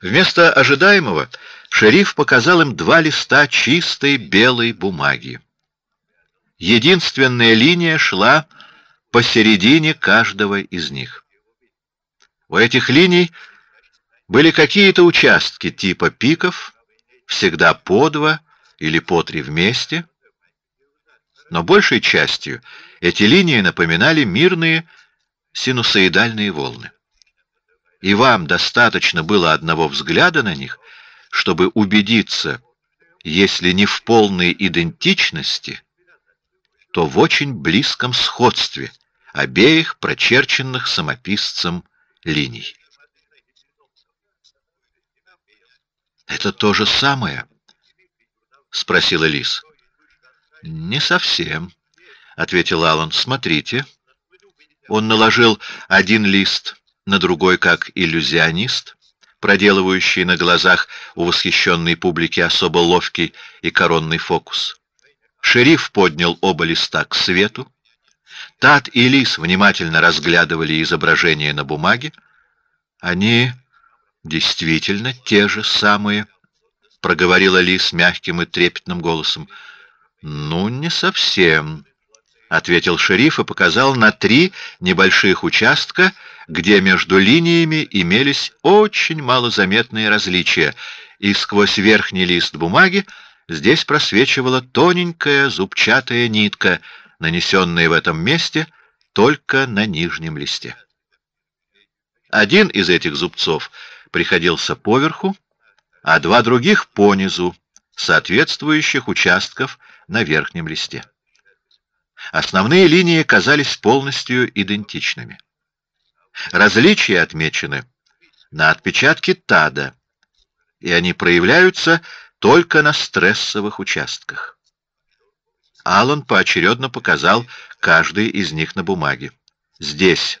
Вместо ожидаемого шериф показал им два листа чистой белой бумаги. Единственная линия шла посередине каждого из них. У этих линий были какие-то участки типа пиков, всегда по два или по три вместе, но большей частью эти линии напоминали мирные синусоидальные волны. И вам достаточно было одного взгляда на них, чтобы убедиться, если не в полной идентичности, то в очень близком сходстве обеих прочерченных самописцем линий. Это то же самое, спросила Лис. Не совсем, ответил Аллан. Смотрите. Он наложил один лист на другой, как иллюзионист, проделывающий на глазах у восхищенной публики особо ловкий и коронный фокус. Шериф поднял оба листа к свету. Тат и Лис внимательно разглядывали изображения на бумаге. Они действительно те же самые, проговорила Лис мягким и трепетным голосом. Ну, не совсем, ответил шериф и показал на три небольших участка, где между линиями имелись очень малозаметные различия, и сквозь верхний лист бумаги здесь просвечивала тоненькая зубчатая нитка, нанесенная в этом месте только на нижнем листе. Один из этих зубцов приходился поверху, а два других по низу, соответствующих участков на верхнем листе. Основные линии казались полностью идентичными. Различия отмечены на отпечатке ТАДа, и они проявляются только на стрессовых участках. Аллан поочередно показал каждый из них на бумаге. Здесь.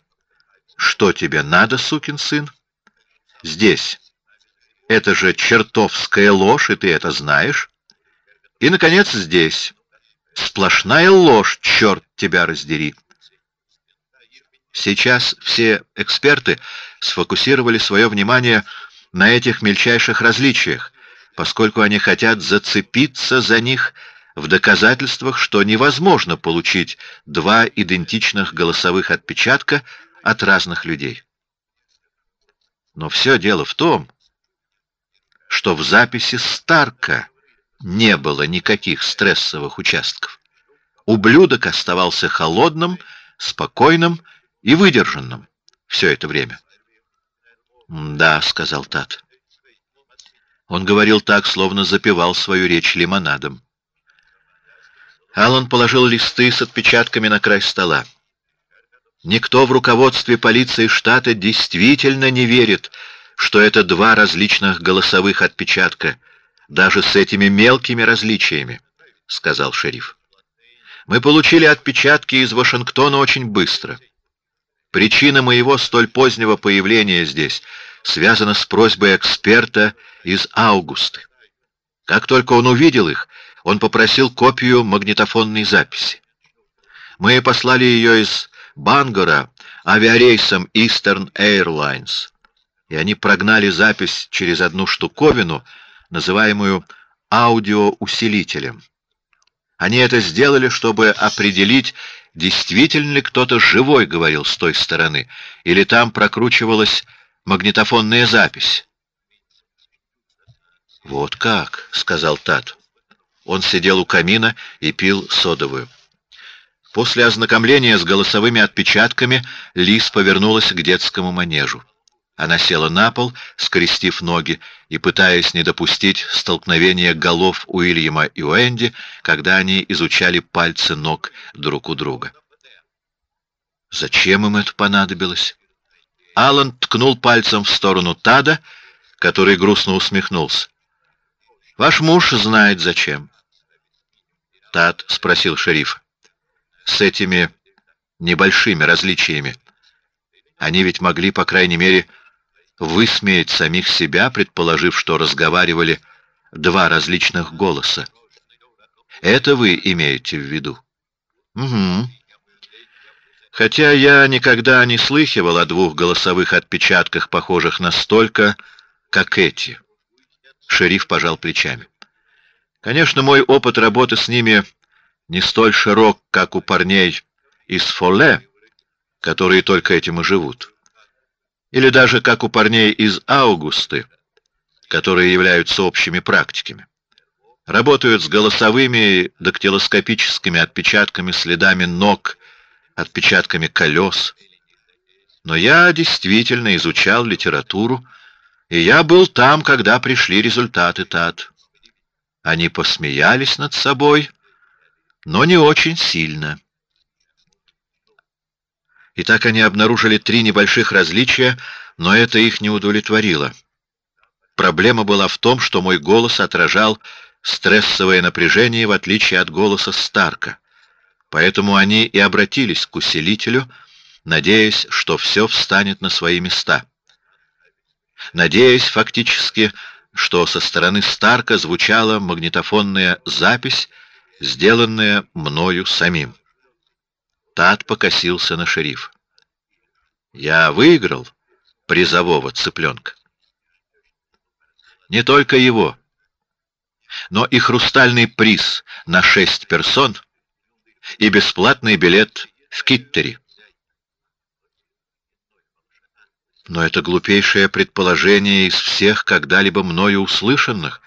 Что тебе надо, сукин сын? Здесь. Это же чертовская ложь, и ты это знаешь. И, наконец, здесь. Сплошная ложь, черт тебя раздери. Сейчас все эксперты сфокусировали свое внимание на этих мельчайших различиях, поскольку они хотят зацепиться за них в доказательствах, что невозможно получить два идентичных голосовых отпечатка от разных людей. Но все дело в том, что в записи Старка не было никаких стрессовых участков. Ублюдок оставался холодным, спокойным и выдержанным все это время. Да, сказал Тат. Он говорил так, словно запивал свою речь лимонадом. Аллан положил листы с отпечатками на край стола. Никто в руководстве полиции штата действительно не верит, что это два различных голосовых отпечатка, даже с этими мелкими различиями, сказал шериф. Мы получили отпечатки из Вашингтона очень быстро. Причина моего столь позднего появления здесь связана с просьбой эксперта из Аугусты. Как только он увидел их, он попросил копию магнитофонной записи. Мы послали ее из Бангора авиарейсом Eastern Airlines и они прогнали запись через одну штуковину, называемую аудиоусилителем. Они это сделали, чтобы определить, действительно ли кто-то живой говорил с той стороны, или там прокручивалась магнитофонная запись. Вот как, сказал Тат. Он сидел у камина и пил содовую. После ознакомления с голосовыми отпечатками Лис повернулась к детскому манежу. Она села на пол, скрестив ноги и пытаясь не допустить столкновения голов Уильяма и Уэнди, когда они изучали пальцы ног друг у друга. Зачем им это понадобилось? Аллан ткнул пальцем в сторону Тада, который грустно усмехнулся. Ваш муж знает зачем. Тад спросил шериф. С этими небольшими различиями они ведь могли, по крайней мере, высмеять самих себя, предположив, что разговаривали два различных голоса. Это вы имеете в виду? Угу. Хотя я никогда не слыхивал о двух голосовых отпечатках, похожих настолько, как эти. Шериф пожал плечами. Конечно, мой опыт работы с ними не столь широк, как у парней из Фоле, которые только этим и живут, или даже как у парней из Аугусты, которые являются общими практиками. Работают с голосовыми дактилоскопическими отпечатками, следами ног, отпечатками колес. Но я действительно изучал литературу, и я был там, когда пришли результаты ТАТ. Они посмеялись над собой, но не очень сильно. И так они обнаружили три небольших различия, но это их не удовлетворило. Проблема была в том, что мой голос отражал стрессовое напряжение, в отличие от голоса Старка. Поэтому они и обратились к усилителю, надеясь, что все встанет на свои места. Надеясь фактически, что со стороны Старка звучала магнитофонная запись, сделанная мною самим. Тат покосился на шериф. Я выиграл призового цыпленка. Не только его но и хрустальный приз на шесть персон и бесплатный билет в Киттери. Но это глупейшее предположение из всех когда-либо мною услышанных,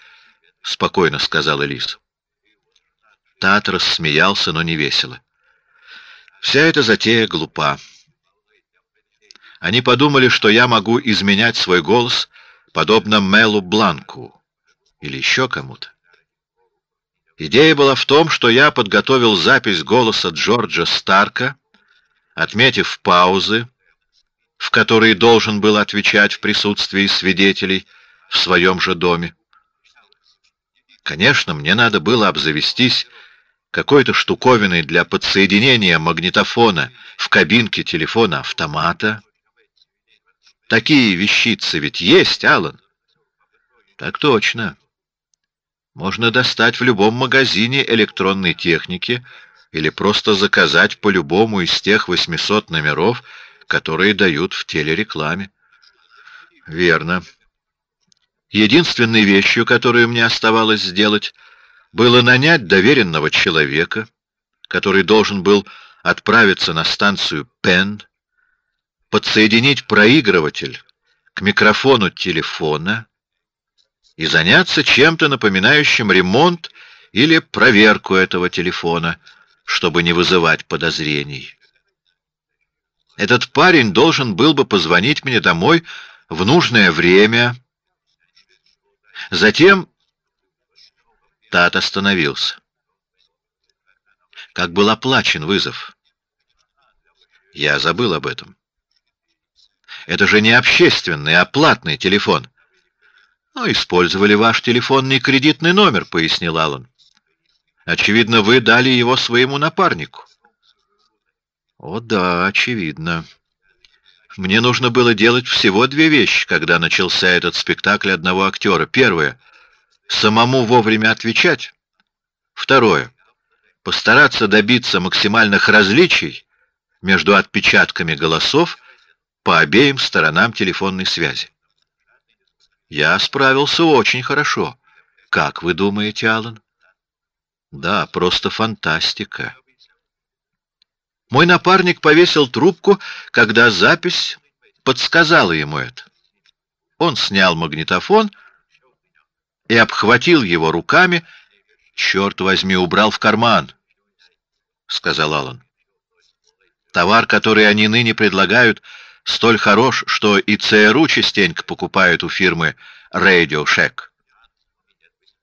спокойно сказала Лиз. Тат рассмеялся, но не весело. Вся эта затея глупа. Они подумали, что я могу изменять свой голос, подобно Мелу Бланку или еще кому-то. Идея была в том, что я подготовил запись голоса Джорджа Старка, отметив паузы, в которые должен был отвечать в присутствии свидетелей в своем же доме. Конечно, мне надо было обзавестись какой-то штуковиной для подсоединения магнитофона в кабинке телефона автомата. Такие вещицы ведь есть, Аллан. Так точно можно достать в любом магазине электронной техники или просто заказать по любому из тех 800 номеров, которые дают в телерекламе. Верно. Единственной вещью, которую мне оставалось сделать, было нанять доверенного человека, который должен был отправиться на станцию Пен, подсоединить проигрыватель к микрофону телефона и заняться чем-то напоминающим ремонт или проверку этого телефона, чтобы не вызывать подозрений. Этот парень должен был бы позвонить мне домой в нужное время. Затем Тат остановился. Как был оплачен вызов? Я забыл об этом. Это же не общественный, а платный телефон. «Ну, использовали ваш телефонный кредитный номер», — пояснил Аллан. «Очевидно, вы дали его своему напарнику». «О да, очевидно. Мне нужно было делать всего две вещи, когда начался этот спектакль одного актера. Первое — самому вовремя отвечать. Второе — постараться добиться максимальных различий между отпечатками голосов по обеим сторонам телефонной связи. Я справился очень хорошо. Как вы думаете, Аллан? Да, просто фантастика. Мой напарник повесил трубку, когда запись подсказала ему это. Он снял магнитофон и обхватил его руками. Черт возьми, убрал в карман, сказал Аллан. Товар, который они ныне предлагают, столь хорош, что и ЦРУ частенько покупают у фирмы Radio Shack.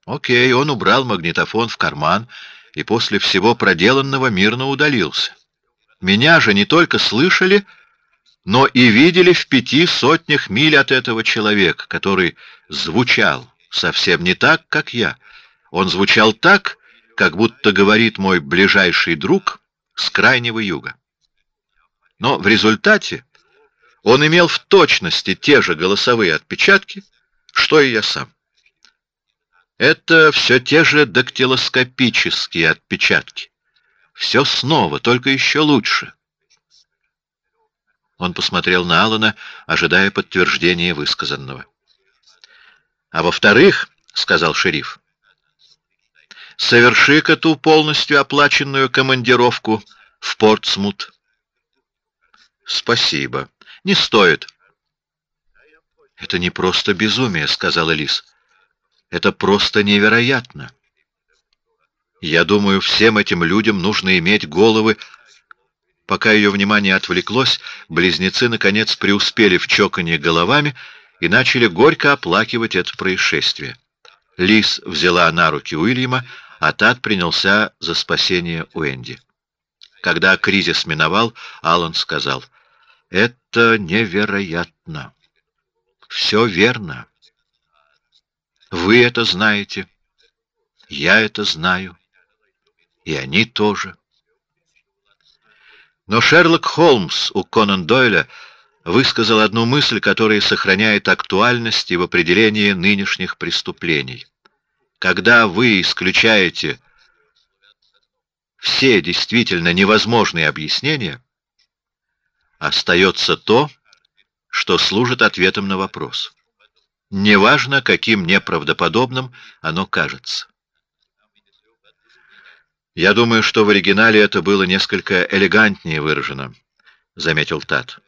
Окей, он убрал магнитофон в карман и после всего проделанного мирно удалился. Меня же не только слышали, но и видели в пяти сотнях миль от этого человека, который звучал совсем не так, как я. Он звучал так, как будто говорит мой ближайший друг с крайнего юга. Но в результате он имел в точности те же голосовые отпечатки, что и я сам. Это все те же дактилоскопические отпечатки. Все снова, только еще лучше. Он посмотрел на Алана, ожидая подтверждения высказанного. А во-вторых, — сказал шериф, — соверши-ка ту полностью оплаченную командировку в Портсмут. Спасибо. Не стоит. Это не просто безумие, — сказала Лис. Это просто невероятно. Я думаю, всем этим людям нужно иметь головы. Пока ее внимание отвлеклось, близнецы наконец преуспели в чоканье головами и начали горько оплакивать это происшествие. Лис взяла на руки Уильяма, а Тат принялся за спасение Уэнди. Когда кризис миновал, Аллан сказал, «Это невероятно. Все верно. Вы это знаете, я это знаю, и они тоже. Но Шерлок Холмс у Конан Дойля высказал одну мысль, которая сохраняет актуальность и в определении нынешних преступлений. Когда вы исключаете все действительно невозможные объяснения, остается то, что служит ответом на вопрос. Неважно, каким неправдоподобным оно кажется. Я думаю, что в оригинале это было несколько элегантнее выражено, заметил Тат.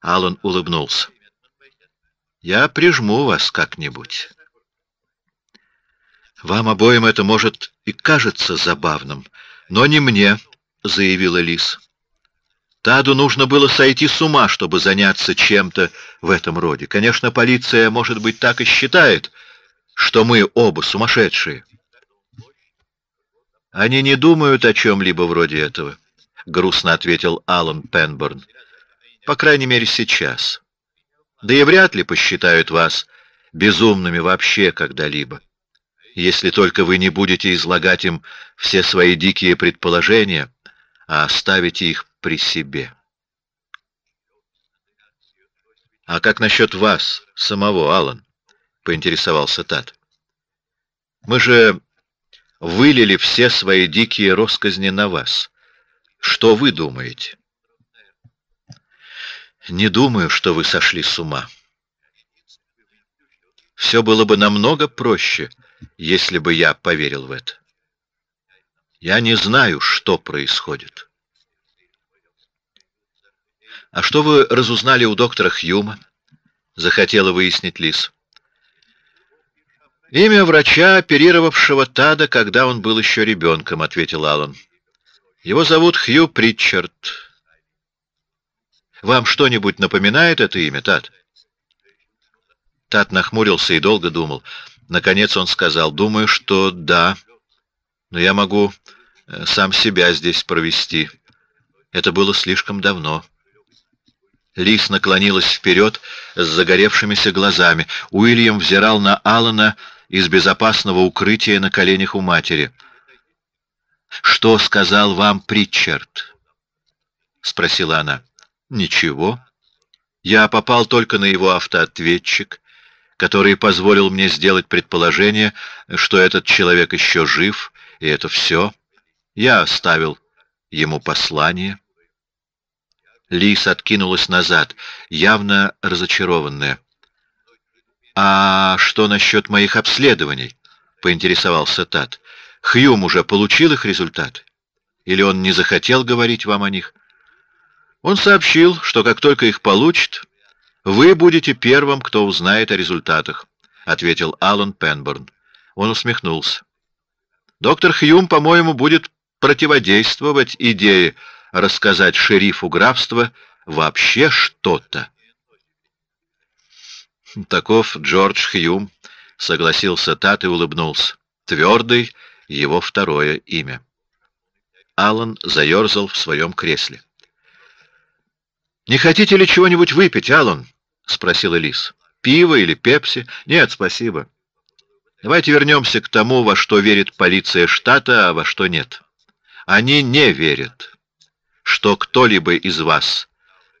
Аллан улыбнулся. Я прижму вас как-нибудь. Вам обоим это может и кажется забавным, но не мне, заявила Лис. Таду нужно было сойти с ума, чтобы заняться чем-то в этом роде. Конечно, полиция, может быть, так и считает, что мы оба сумасшедшие. Они не думают о чем-либо вроде этого, грустно ответил Алан Пенборн. По крайней мере сейчас. Да и вряд ли посчитают вас безумными вообще когда-либо, если только вы не будете излагать им все свои дикие предположения, а оставите их при себе. А как насчет вас самого, Алан? поинтересовался Тат. Мы же вылили все свои дикие россказни на вас. Что вы думаете? Не думаю, что вы сошли с ума. Все было бы намного проще, если бы я поверил в это. Я не знаю, что происходит. А что вы разузнали у доктора Хьюма? Захотела выяснить Лис. Имя врача, оперировавшего Тада, когда он был еще ребенком, ответил Аллан. Его зовут Хью Притчард. Вам что-нибудь напоминает это имя, Тад? Тад нахмурился и долго думал. Наконец он сказал: "Думаю, что да, но я могу э, сам себя здесь провести. Это было слишком давно." Лис наклонилась вперед с загоревшимися глазами. Уильям взирал на Алана из безопасного укрытия на коленях у матери. Что сказал вам Притчард? – спросила она. Ничего. Я попал только на его автоответчик, который позволил мне сделать предположение, что этот человек еще жив, и это все. Я оставил ему послание. Лис откинулась назад, явно разочарованная. А что насчет моих обследований? поинтересовался Тат. Хьюм уже получил их результаты, или он не захотел говорить вам о них? Он сообщил, что как только их получит, вы будете первым, кто узнает о результатах, ответил Аллан Пенборн. Он усмехнулся. Доктор Хьюм, по-моему, будет противодействовать идее рассказать шерифу графства вообще что-то. Таков Джордж Хьюм, согласился Тат и улыбнулся. Твердый его второе имя. Аллан заерзал в своем кресле. Не хотите ли чего-нибудь выпить, Аллан? спросил Элис. Пиво или пепси? Нет, спасибо. Давайте вернемся к тому, во что верит полиция штата, а во что нет. Они не верят, что кто-либо из вас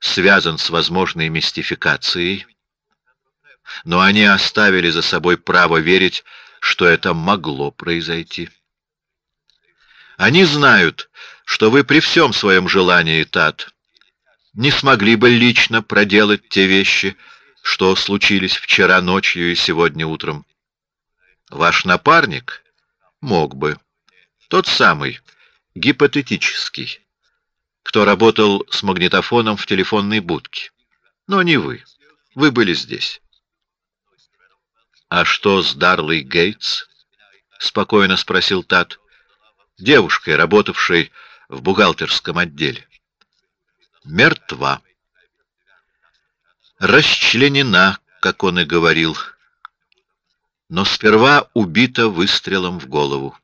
связан с возможной мистификацией но они оставили за собой право верить, что это могло произойти. Они знают, что вы при всем своем желании, Тат, не смогли бы лично проделать те вещи, что случились вчера ночью и сегодня утром. Ваш напарник мог бы. Тот самый, гипотетический, кто работал с магнитофоном в телефонной будке. Но не вы. Вы были здесь. А что с Дарлой Гейтс? спокойно спросил Тат, девушкой, работавшей в бухгалтерском отделе. Мертва. Расчленена, как он и говорил. Но сперва убита выстрелом в голову.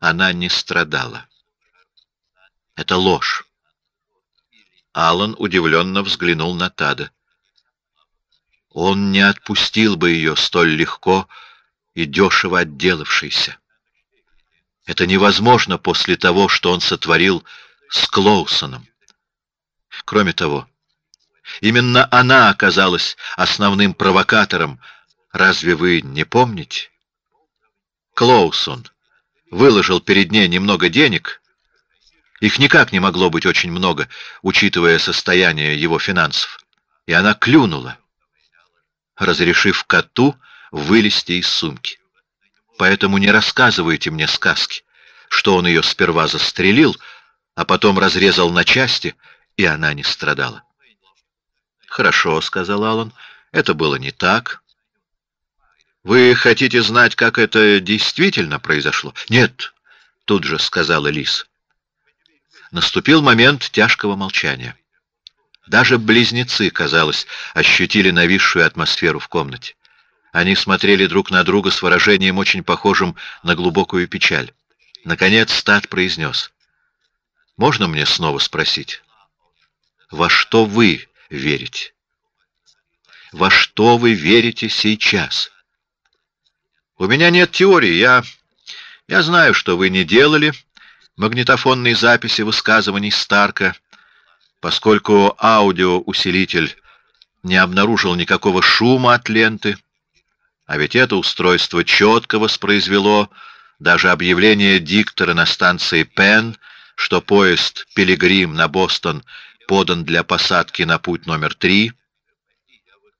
Она не страдала. Это ложь. Алан удивленно взглянул на Тада. Он не отпустил бы ее столь легко и дешево отделавшейся. Это невозможно после того, что он сотворил с Клоусоном. Кроме того, именно она оказалась основным провокатором. Разве вы не помните? Клоусон выложил перед ней немного денег. Их никак не могло быть очень много, учитывая состояние его финансов. И она клюнула, разрешив коту вылезти из сумки. Поэтому не рассказывайте мне сказки, что он ее сперва застрелил, а потом разрезал на части, и она не страдала. Хорошо, сказал Аллан. Это было не так. Вы хотите знать, как это действительно произошло? Нет, тут же сказала Лис. Наступил момент тяжкого молчания. Даже близнецы, казалось, ощутили нависшую атмосферу в комнате. Они смотрели друг на друга с выражением очень похожим на глубокую печаль. Наконец Стат произнес: "Можно мне снова спросить, во что вы верите? Во что вы верите сейчас?" У меня нет теории, я я знаю, что вы не делали магнитофонные записи высказываний Старка, поскольку аудиоусилитель не обнаружил никакого шума от ленты. А ведь это устройство четко воспроизвело даже объявление диктора на станции Пен, что поезд Пилигрим на Бостон подан для посадки на путь номер три.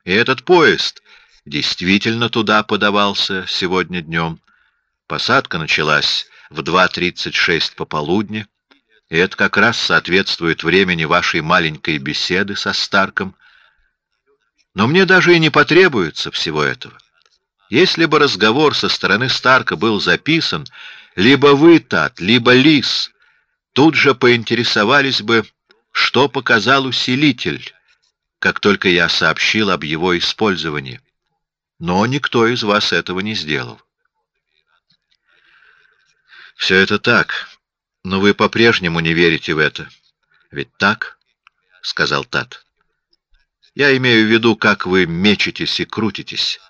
И этот поезд действительно туда подавался сегодня днем. Посадка началась в 2:36 пополудни, и это как раз соответствует времени вашей маленькой беседы со Старком. Но мне даже и не потребуется всего этого. Если бы разговор со стороны Старка был записан, либо вы, Тат, либо Лис, тут же поинтересовались бы, что показал усилитель, как только я сообщил об его использовании. Но никто из вас этого не сделал. Все это так, но вы по-прежнему не верите в это, ведь так, сказал Тат. Я имею в виду, как вы мечетесь и крутитесь.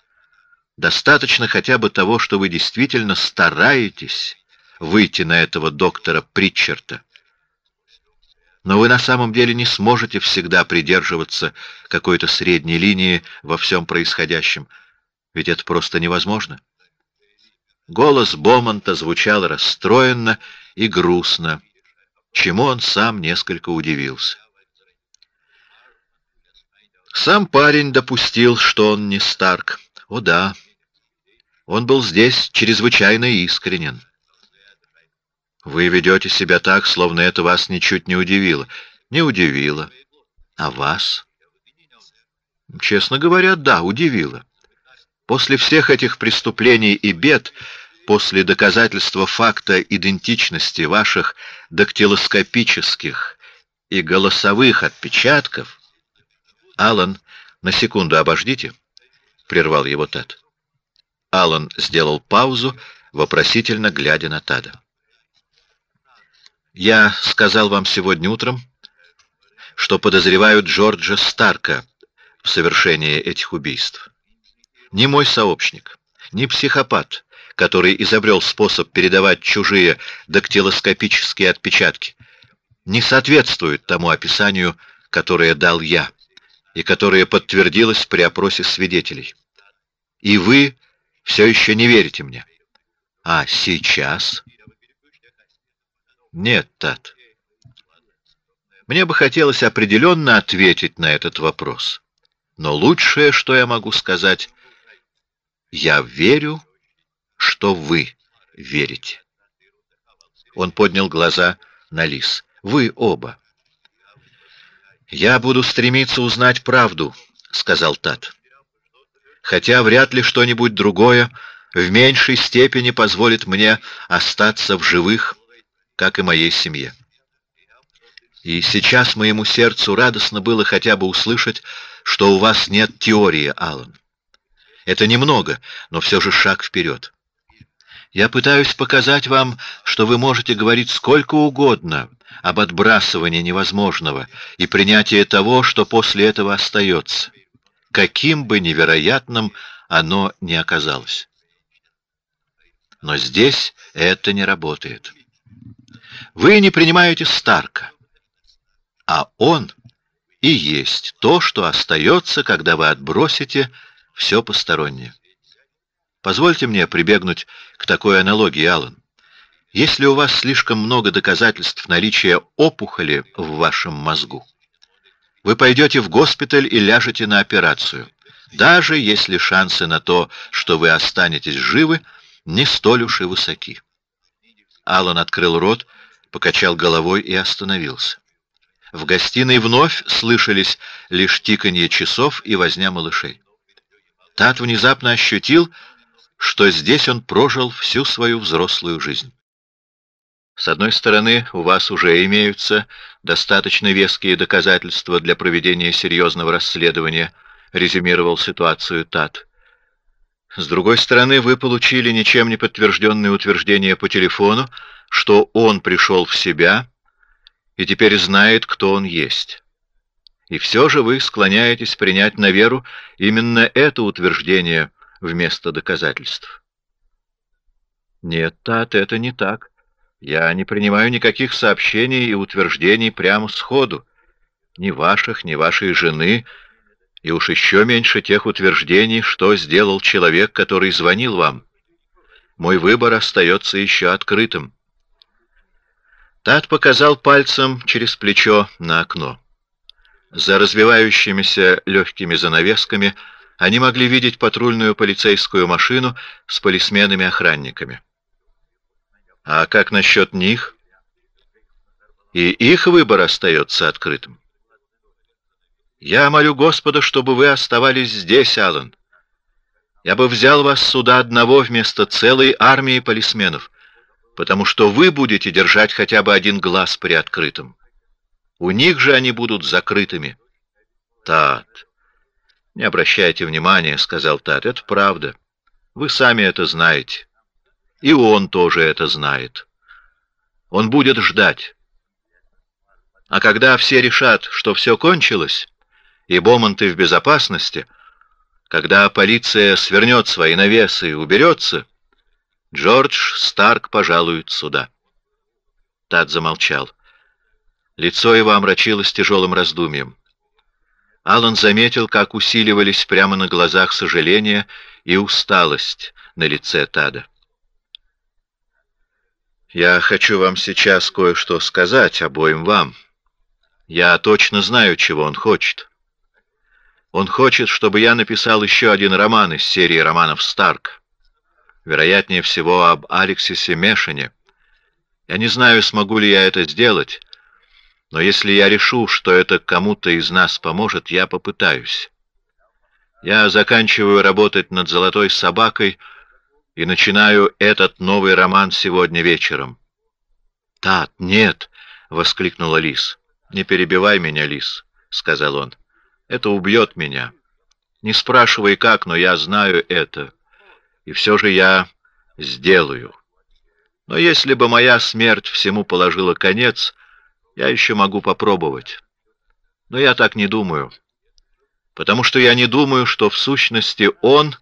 Достаточно хотя бы того, что вы действительно стараетесь выйти на этого доктора Притчерта. Но вы на самом деле не сможете всегда придерживаться какой-то средней линии во всем происходящем, ведь это просто невозможно. Голос Бомонта звучал расстроенно и грустно, чему он сам несколько удивился. Сам парень допустил, что он не Старк. О да. Он был здесь чрезвычайно искренен. Вы ведете себя так, словно это вас ничуть не удивило. Не удивило. А вас? Честно говоря, да, удивило. После всех этих преступлений и бед, после доказательства факта идентичности ваших дактилоскопических и голосовых отпечатков, Алан, на секунду обождите, прервал его Тед. Алан сделал паузу, вопросительно глядя на Тада. Я сказал вам сегодня утром, что подозревают Джорджа Старка в совершении этих убийств. Ни мой сообщник, ни психопат, который изобрел способ передавать чужие дактилоскопические отпечатки, не соответствует тому описанию, которое дал я и которое подтвердилось при опросе свидетелей. И вы все еще не верите мне. А сейчас? Нет, Тат. Мне бы хотелось определенно ответить на этот вопрос, Но лучшее, что я могу сказать, я верю, что вы верите. Он поднял глаза на Лис. Вы оба. Я буду стремиться узнать правду, сказал Тат. Хотя вряд ли что-нибудь другое в меньшей степени позволит мне остаться в живых, как и моей семье. И сейчас моему сердцу радостно было хотя бы услышать, что у вас нет теории, Аллан. Это немного, но все же шаг вперед. Я пытаюсь показать вам, что вы можете говорить сколько угодно об отбрасывании невозможного и принятии того, что после этого остается, каким бы невероятным оно ни оказалось. Но здесь это не работает. Вы не принимаете Старка, а он и есть то, что остается, когда вы отбросите все постороннее. Позвольте мне прибегнуть к такой аналогии, Аллан. Если у вас слишком много доказательств наличия опухоли в вашем мозгу, вы пойдете в госпиталь и ляжете на операцию, даже если шансы на то, что вы останетесь живы, не столь уж и высоки. Аллан открыл рот, покачал головой и остановился. В гостиной вновь слышались лишь тиканье часов и возня малышей. Тат внезапно ощутил, что здесь он прожил всю свою взрослую жизнь. С одной стороны, у вас уже имеются достаточно веские доказательства для проведения серьезного расследования, резюмировал ситуацию Тат. С другой стороны, вы получили ничем не подтвержденное утверждение по телефону, что он пришел в себя и теперь знает, кто он есть. И все же вы склоняетесь принять на веру именно это утверждение вместо доказательств. Нет, Тат, это не так. Я не принимаю никаких сообщений и утверждений прямо сходу, ни ваших, ни вашей жены, и уж еще меньше тех утверждений, что сделал человек, который звонил вам. Мой выбор остается еще открытым. Тат показал пальцем через плечо на окно. За развивающимися легкими занавесками они могли видеть патрульную полицейскую машину с полисменами-охранниками. А как насчет них? И их выбор остается открытым. Я молю Господа, чтобы вы оставались здесь, Аллан. Я бы взял вас сюда одного вместо целой армии полисменов потому что вы будете держать хотя бы один глаз приоткрытым. У них же они будут закрытыми. Тат, не обращайте внимания, сказал Тат. Это правда. Вы сами это знаете, и он тоже это знает. Он будет ждать. А когда все решат, что все кончилось и Бомонты в безопасности, когда полиция свернет свои навесы и уберется, Джордж Старк пожалует сюда. Тад замолчал. Лицо его омрачилось тяжелым раздумьем. Аллан заметил, как усиливались прямо на глазах сожаление и усталость на лице Тада. Я хочу вам сейчас кое-что сказать обоим вам. Я точно знаю, чего он хочет. Он хочет, чтобы я написал еще один роман из серии романов Старк вероятнее всего об Алексисе Мешине. Я не знаю, смогу ли я это сделать, но если я решу, что это кому-то из нас поможет, я попытаюсь. Я заканчиваю работать над «Золотой собакой» и начинаю этот новый роман сегодня вечером. Тат, нет, воскликнула Лис. Не перебивай меня, Лис, сказал он. Это убьет меня. Не спрашивай как, но я знаю это и все же я сделаю. Но если бы моя смерть всему положила конец, я еще могу попробовать. Но я так не думаю, потому что я не думаю, что в сущности он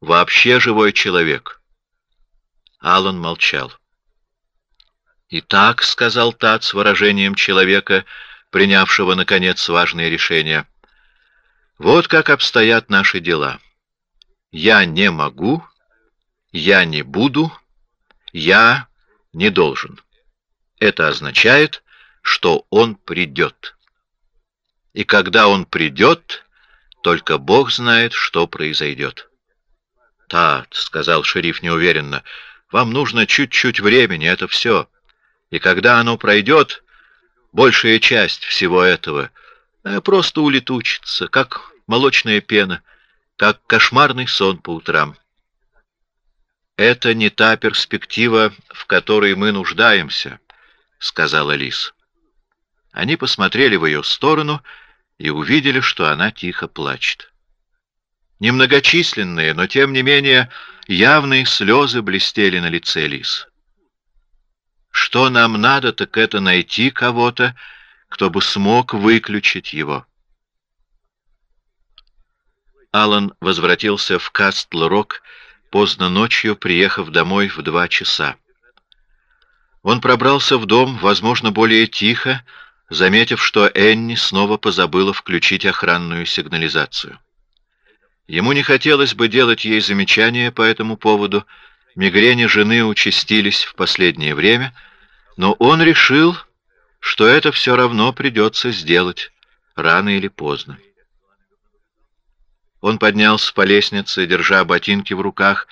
вообще живой человек. Аллан молчал. Итак, сказал Тат с выражением человека, принявшего наконец важное решение. Вот как обстоят наши дела. Я не могу я не буду, я не должен. Это означает, что он придет. И когда он придет, Только Бог знает, что произойдет. «Тат», — сказал шериф неуверенно, — «вам нужно чуть-чуть времени, это все. И когда оно пройдет, большая часть всего этого э, просто улетучится, как молочная пена, как кошмарный сон по утрам. «Это не та перспектива, в которой мы нуждаемся», — сказала Лис. Они посмотрели в ее сторону и увидели, что она тихо плачет. Немногочисленные, но тем не менее явные слезы блестели на лице Лис. Что нам надо, так это найти кого-то, кто бы смог выключить его. Алан возвратился в Кастл-Рок поздно ночью, приехав домой в два часа. Он пробрался в дом, возможно, более тихо, заметив, что Энни снова позабыла включить охранную сигнализацию. Ему не хотелось бы делать ей замечания по этому поводу, мигрени жены участились в последнее время, но он решил, что это все равно придется сделать, рано или поздно. Он поднялся по лестнице, держа ботинки в руках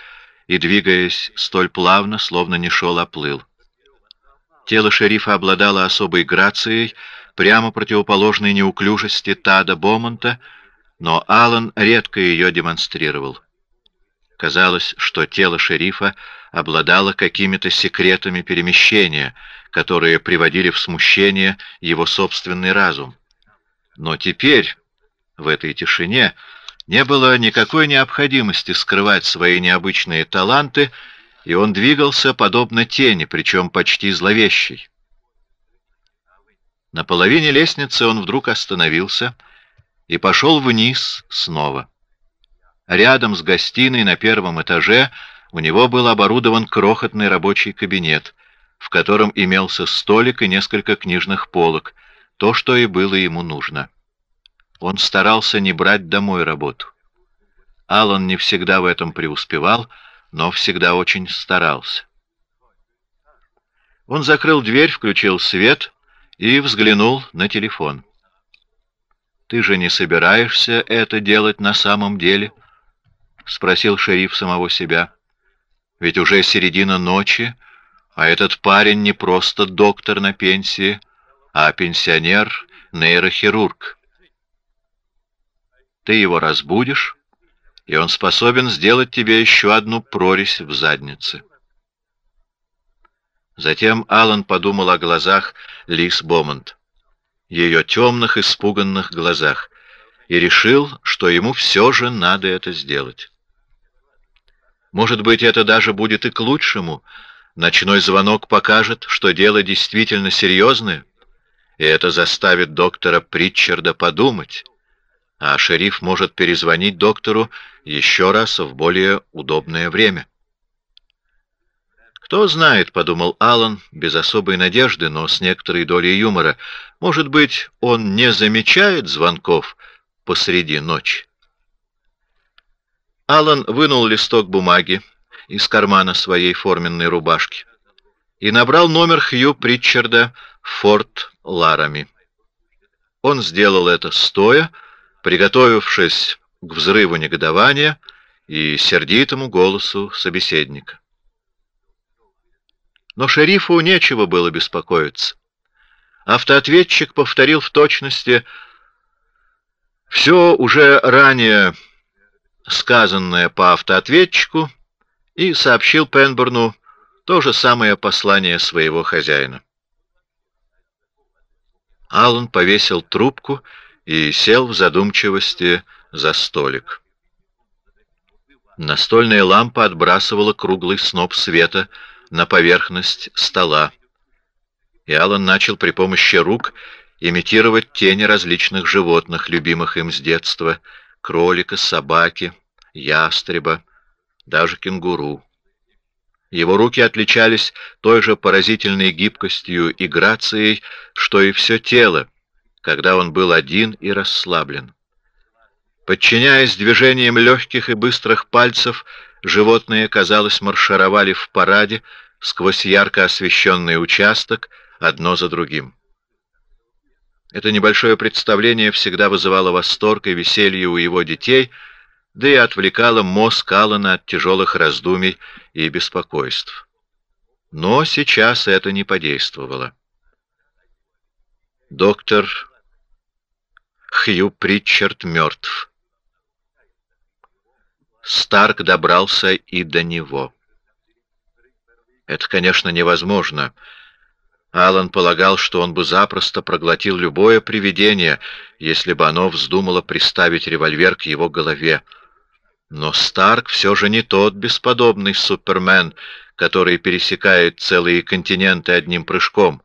и двигаясь столь плавно, словно не шел, а плыл. Тело шерифа обладало особой грацией, прямо противоположной неуклюжести Тада Бомонта, но Алан редко ее демонстрировал. Казалось, что тело шерифа обладало какими-то секретами перемещения, которые приводили в смущение его собственный разум. Но теперь, в этой тишине, не было никакой необходимости скрывать свои необычные таланты, и он двигался подобно тени, причем почти зловещей. На половине лестницы он вдруг остановился и пошел вниз снова. Рядом с гостиной на первом этаже у него был оборудован крохотный рабочий кабинет, в котором имелся столик и несколько книжных полок, то, что и было ему нужно. Он старался не брать домой работу. Алан не всегда в этом преуспевал, но всегда очень старался. Он закрыл дверь, включил свет и взглянул на телефон. «Ты же не собираешься это делать на самом деле?» — спросил шериф самого себя. «Ведь уже середина ночи, а этот парень не просто доктор на пенсии, а пенсионер-нейрохирург. Ты его разбудишь, и он способен сделать тебе еще одну прорезь в заднице. Затем Алан подумал о глазах Лис Бомонд, ее темных, испуганных глазах, и решил, что ему все же надо это сделать. Может быть, это даже будет и к лучшему. Ночной звонок покажет, что дело действительно серьезное, и это заставит доктора Притчарда подумать а шериф может перезвонить доктору еще раз в более удобное время. «Кто знает», — подумал Аллан, без особой надежды, но с некоторой долей юмора, «может быть, он не замечает звонков посреди ночи?» Аллан вынул листок бумаги из кармана своей форменной рубашки и набрал номер Хью Притчарда Форт Ларами. Он сделал это стоя, приготовившись к взрыву негодования и сердитому голосу собеседника. Но шерифу нечего было беспокоиться. Автоответчик повторил в точности все уже ранее сказанное по автоответчику и сообщил Пенберну то же самое послание своего хозяина. Аллан повесил трубку и сел в задумчивости за столик. Настольная лампа отбрасывала круглый сноп света на поверхность стола, и Алан начал при помощи рук имитировать тени различных животных, любимых им с детства: кролика, собаки, ястреба, даже кенгуру. Его руки отличались той же поразительной гибкостью и грацией, что и все тело, когда он был один и расслаблен. Подчиняясь движениям легких и быстрых пальцев, животные, казалось, маршировали в параде сквозь ярко освещенный участок, одно за другим. Это небольшое представление всегда вызывало восторг и веселье у его детей, да и отвлекало мозг Аллана от тяжелых раздумий и беспокойств. Но сейчас это не подействовало. Доктор Хью Притчард мертв. Старк добрался и до него. Это, конечно, невозможно. Алан полагал, что он бы запросто проглотил любое привидение, если бы оно вздумало приставить револьвер к его голове. Но Старк все же не тот бесподобный Супермен, который пересекает целые континенты одним прыжком.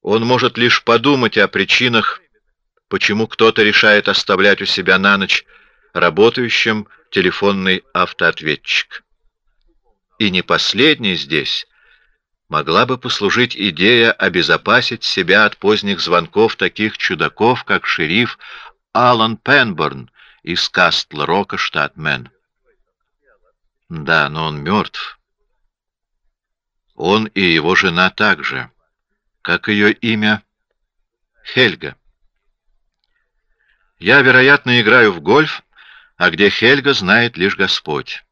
Он может лишь подумать о причинах, почему кто-то решает оставлять у себя на ночь работающим телефонный автоответчик. И не последний здесь могла бы послужить идея обезопасить себя от поздних звонков таких чудаков, как шериф Алан Пенборн из Кастл-Рока, штат Мэн. Да, но он мертв. Он и его жена также. Как ее имя? Хельга. Я, вероятно, играю в гольф, а где Хельга, знает лишь Господь.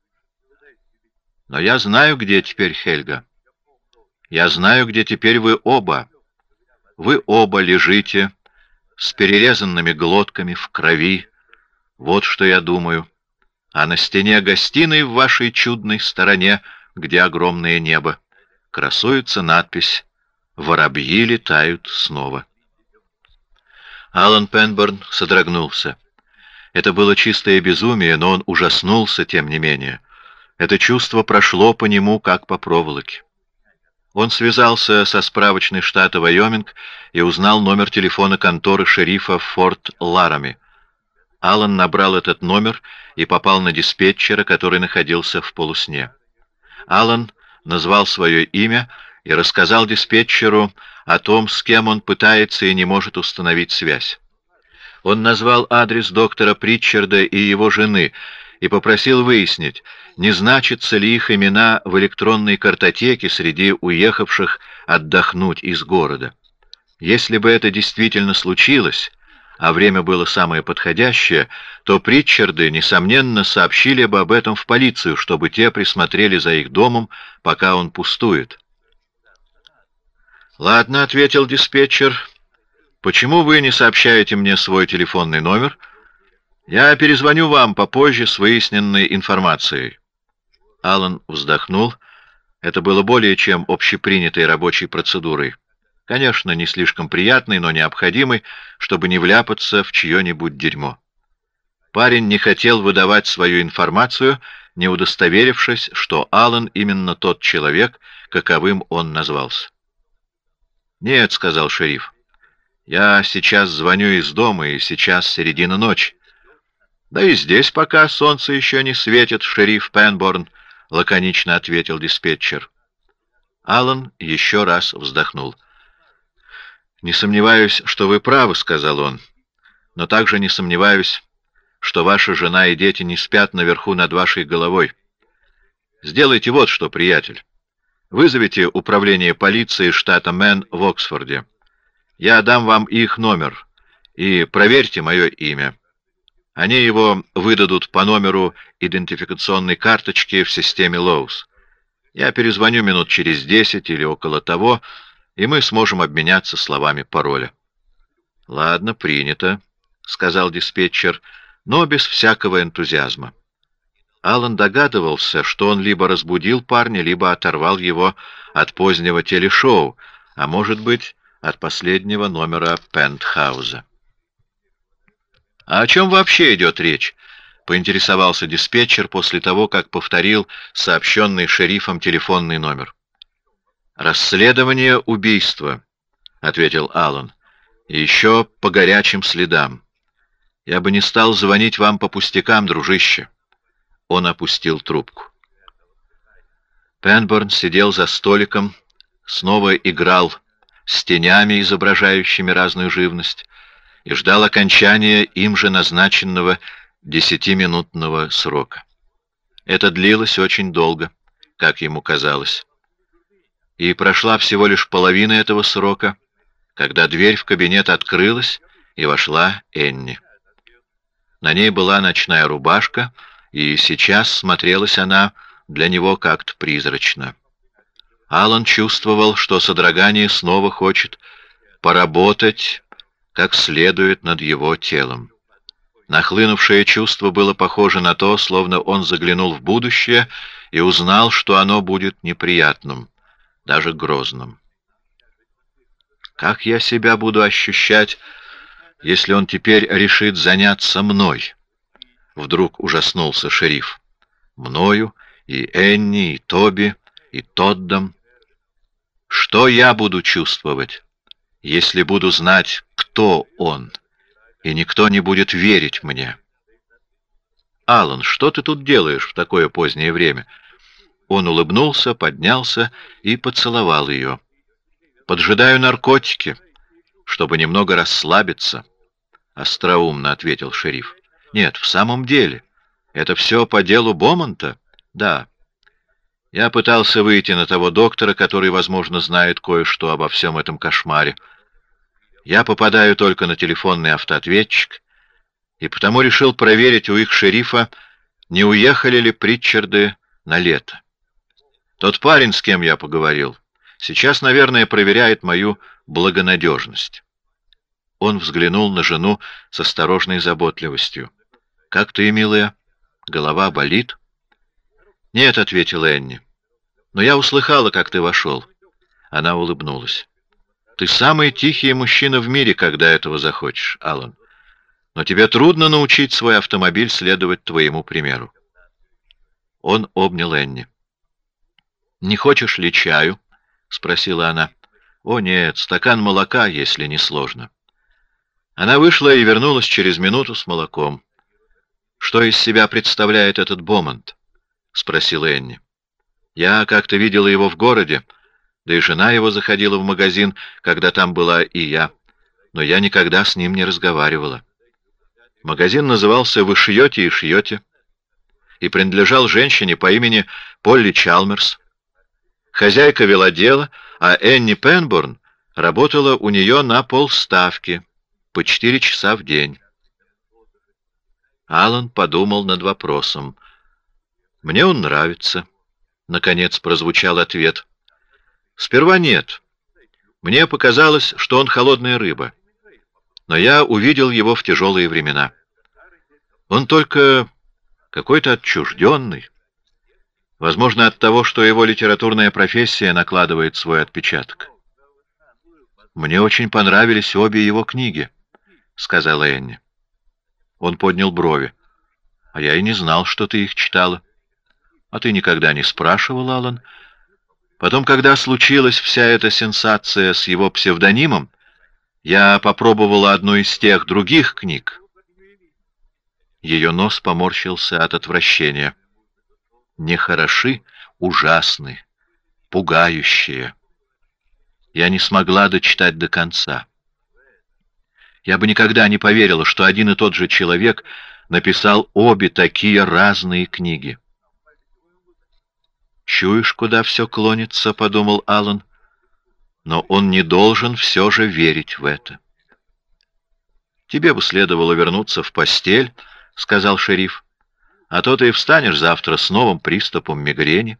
Но я знаю, где теперь Хельга. Я знаю, где теперь вы оба. Вы оба лежите с перерезанными глотками в крови. Вот что я думаю. А на стене гостиной в вашей чудной стороне, где огромное небо, красуется надпись «Воробьи летают снова». Алан Пенберн содрогнулся. Это было чистое безумие, но он ужаснулся тем не менее. Это чувство прошло по нему как по проволоке. Он связался со справочной штата Вайоминг и узнал номер телефона конторы шерифа Форт Ларами. Алан набрал этот номер и попал на диспетчера, который находился в полусне. Алан назвал свое имя и рассказал диспетчеру о том, с кем он пытается и не может установить связь. Он назвал адрес доктора Притчарда и его жены и попросил выяснить, не значатся ли их имена в электронной картотеке среди уехавших отдохнуть из города. Если бы это действительно случилось, а время было самое подходящее, то Притчарды, несомненно, сообщили бы об этом в полицию, чтобы те присмотрели за их домом, пока он пустует. «Ладно», — ответил диспетчер, — «почему вы не сообщаете мне свой телефонный номер? Я перезвоню вам попозже с выясненной информацией». Алан вздохнул. Это было более чем общепринятой рабочей процедурой. Конечно, не слишком приятной, но необходимой, чтобы не вляпаться в чье-нибудь дерьмо. Парень не хотел выдавать свою информацию, не удостоверившись, что Алан именно тот человек, каковым он назвался. «Нет», — сказал шериф, — «я сейчас звоню из дома, и сейчас середина ночи». «Да и здесь пока солнце еще не светит, шериф Пенборн», — лаконично ответил диспетчер. Алан еще раз вздохнул. «Не сомневаюсь, что вы правы», — сказал он, — «но также не сомневаюсь, что ваша жена и дети не спят наверху над вашей головой. Сделайте вот что, приятель. Вызовите управление полиции штата Мэн в Оксфорде. Я дам вам их номер и проверьте мое имя. Они его выдадут по номеру идентификационной карточки в системе Lowe's. Я перезвоню минут через десять или около того, и мы сможем обменяться словами пароля. Ладно, принято, сказал диспетчер, но без всякого энтузиазма. Алан догадывался, что он либо разбудил парня, либо оторвал его от позднего телешоу, а может быть, от последнего номера Пентхауза. «А о чем вообще идет речь?» — поинтересовался диспетчер после того, как повторил сообщенный шерифом телефонный номер. «Расследование убийства», — ответил Аллан. «И еще по горячим следам. Я бы не стал звонить вам по пустякам, дружище». Он опустил трубку. Пенборн сидел за столиком, снова играл с тенями, изображающими разную живность, и ждал окончания им же назначенного десятиминутного срока. Это длилось очень долго, как ему казалось. И прошла всего лишь половина этого срока, когда дверь в кабинет открылась, и вошла Энни. На ней была ночная рубашка, и сейчас смотрелась она для него как-то призрачно. Алан чувствовал, что содрогание снова хочет поработать как следует над его телом. Нахлынувшее чувство было похоже на то, словно он заглянул в будущее и узнал, что оно будет неприятным, даже грозным. Как я себя буду ощущать, если он теперь решит заняться мной? Вдруг ужаснулся шериф. Мною и Энни, и Тоби, и Тоддом. Что я буду чувствовать, если буду знать, кто он? и никто не будет верить мне. Алан, что ты тут делаешь в такое позднее время? Он улыбнулся, поднялся и поцеловал ее. Поджидаю наркотики, чтобы немного расслабиться. Остроумно ответил шериф. Нет, в самом деле, это все по делу Бомонта. Да. Я пытался выйти на того доктора, который, возможно, знает кое-что обо всем этом кошмаре. Я попадаю только на телефонный автоответчик, и потому решил проверить у их шерифа, не уехали ли Притчарды на лето. Тот парень, с кем я поговорил, сейчас, наверное, проверяет мою благонадежность. Он взглянул на жену с осторожной заботливостью. Как ты, милая? Голова болит? Нет, ответила Энни. Но я услыхала, как ты вошел. Она улыбнулась. Ты самый тихий мужчина в мире, когда этого захочешь, Алан. Но тебе трудно научить свой автомобиль следовать твоему примеру. Он обнял Энни. Не хочешь ли чаю? спросила она. О нет, стакан молока, если не сложно. Она вышла и вернулась через минуту с молоком. Что из себя представляет этот Бомонд? спросила Энни. Я как-то видела его в городе да и жена его заходила в магазин, когда там была и я, но я никогда с ним не разговаривала. Магазин назывался «Вы шьете и шьете» и принадлежал женщине по имени Полли Чалмерс. Хозяйка вела дело, а Энни Пенборн работала у нее на полставки, по четыре часа в день. Алан подумал над вопросом. «Мне он нравится», — наконец прозвучал ответ. Сперва нет. Мне показалось, что он холодная рыба. Но я увидел его в тяжелые времена. Он только какой-то отчужденный. Возможно, от того, что его литературная профессия накладывает свой отпечаток. Мне очень понравились обе его книги, сказала Энни. Он поднял брови. А я и не знал, что ты их читала. А ты никогда не спрашивал, Алан, Потом, когда случилась вся эта сенсация с его псевдонимом, я попробовала одну из тех других книг. Ее нос поморщился от отвращения. Нехороши, ужасны, пугающие. Я не смогла дочитать до конца. Я бы никогда не поверила, что один и тот же человек написал обе такие разные книги. Чуешь, куда все клонится, подумал Аллан. Но он не должен все же верить в это. Тебе бы следовало вернуться в постель, сказал шериф. А то ты встанешь завтра с новым приступом мигрени.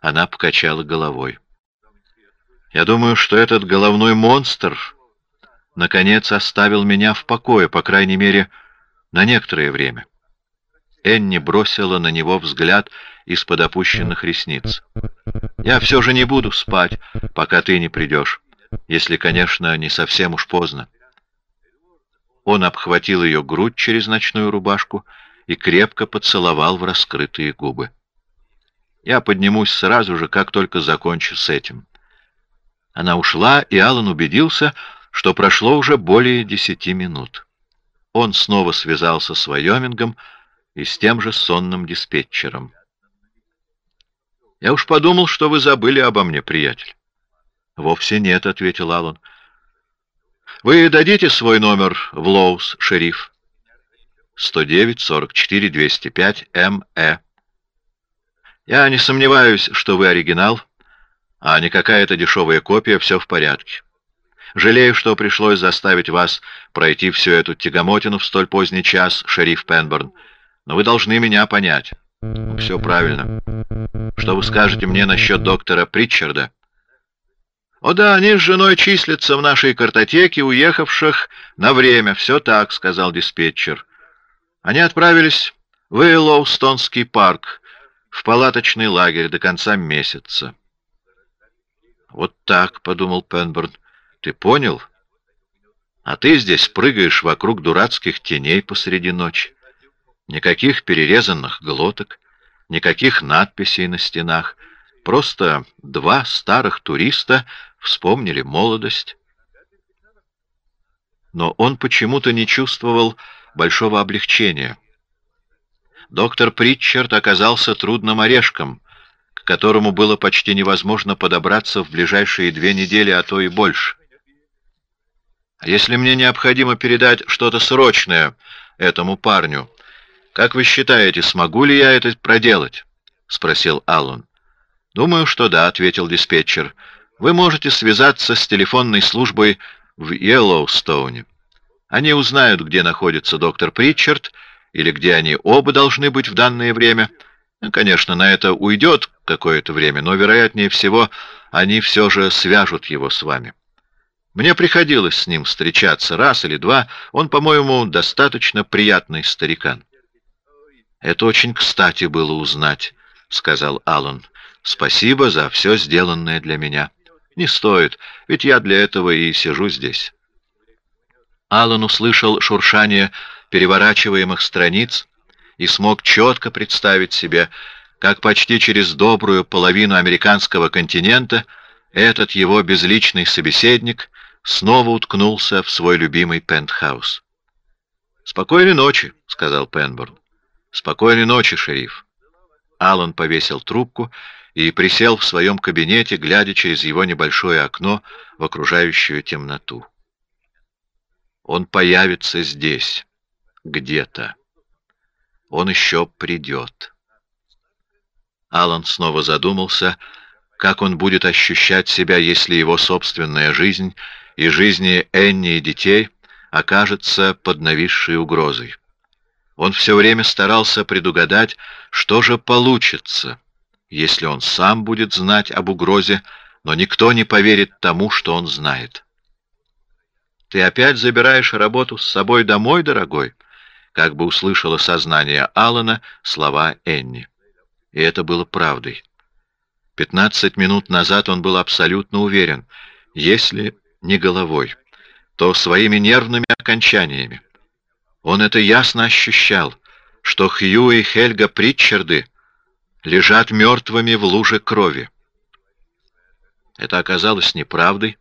Она покачала головой. Я думаю, что этот головной монстр наконец оставил меня в покое, по крайней мере, на некоторое время. Энни бросила на него взгляд из-под опущенных ресниц. Я все же не буду спать, пока ты не придешь, если, конечно, не совсем уж поздно. Он обхватил ее грудь через ночную рубашку и крепко поцеловал в раскрытые губы. Я поднимусь сразу же, как только закончу с этим. Она ушла, и Аллан убедился, что прошло уже более десяти минут. Он снова связался с Вайомингом, и с тем же сонным диспетчером. Я уж подумал, что вы забыли обо мне, приятель. Вовсе нет, ответил Аллан. Вы дадите свой номер в Лоус, шериф? 109 44 205 МЭ. Я не сомневаюсь, что вы оригинал, а не какая-то дешевая копия, все в порядке. Жалею, что пришлось заставить вас пройти всю эту тягомотину в столь поздний час, шериф Пенберн. Но вы должны меня понять. Все правильно. Что вы скажете мне насчет доктора Притчарда? О да, они с женой числятся в нашей картотеке, уехавших на время. Все так, сказал диспетчер. Они отправились в Эйлоустонский парк, в палаточный лагерь до конца месяца. Вот так, подумал Пенберн. Ты понял? А ты здесь прыгаешь вокруг дурацких теней посреди ночи. Никаких перерезанных глоток, никаких надписей на стенах. Просто два старых туриста вспомнили молодость. Но он почему-то не чувствовал большого облегчения. Доктор Притчард оказался трудным орешком, к которому было почти невозможно подобраться в ближайшие две недели, а то и больше. А если мне необходимо передать что-то срочное этому парню, как вы считаете, смогу ли я это проделать? – спросил Аллан. Думаю, что да, ответил диспетчер. Вы можете связаться с телефонной службой в Йеллоустоуне. Они узнают, где находится доктор Притчард или где они оба должны быть в данное время. Ну, конечно, на это уйдет какое-то время, но вероятнее всего они все же свяжут его с вами. Мне приходилось с ним встречаться раз или два. Он, по-моему, достаточно приятный старикан. Это очень кстати было узнать, сказал Аллан. Спасибо за все сделанное для меня. Не стоит, ведь я для этого и сижу здесь. Аллан услышал шуршание переворачиваемых страниц и смог четко представить себе, как почти через добрую половину американского континента этот его безличный собеседник снова уткнулся в свой любимый пентхаус. Спокойной ночи, сказал Пенборн. Спокойной ночи, шериф. Аллан повесил трубку и присел в своем кабинете, глядя через его небольшое окно в окружающую темноту. Он появится здесь, где-то. Он еще придет. Алан снова задумался, как он будет ощущать себя, если его собственная жизнь и жизни Энни и детей окажется под нависшей угрозой. Он все время старался предугадать, что же получится если он сам будет знать об угрозе, но никто не поверит тому, что он знает. Ты опять забираешь работу с собой домой, дорогой, как бы услышала сознание Алана слова Энни, и это было правдой. Пятнадцать минут назад он был абсолютно уверен, если не головой, то своими нервными окончаниями. Он это ясно ощущал, что Хью и Хельга Притчарды лежат мертвыми в луже крови. Это оказалось неправдой.